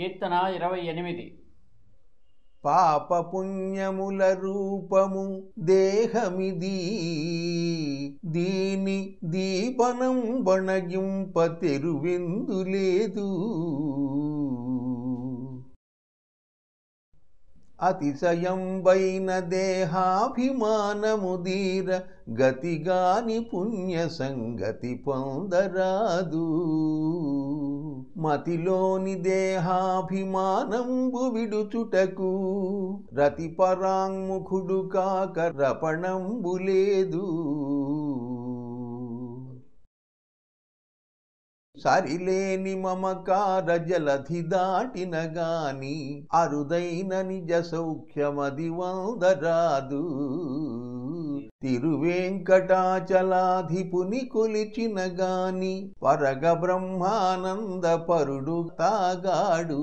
కీర్తన ఇరవై ఎనిమిది. పాపపుణ్యముల రూపము దేహమిది. దీని దీపనం వణగింప తెరువెందు లేదు. అతిశయంబైన దేహాభిమానము దీర గతిగాని పుణ్య సంగతి పొందరాదు. మతిలోని దేహాభిమానంబు విడుచుటకు రతిపరాంముఖుడు కాక రపణంబు లేదు. సరిలేని మమకార జలధి దాటిన గాని అరుదైన నిజ సౌఖ్యమది వందరాదు. తిరువేంకటాచలాధిపుని కొలిచిన గాని పరగ బ్రహ్మానంద పరుడు తాగాడు.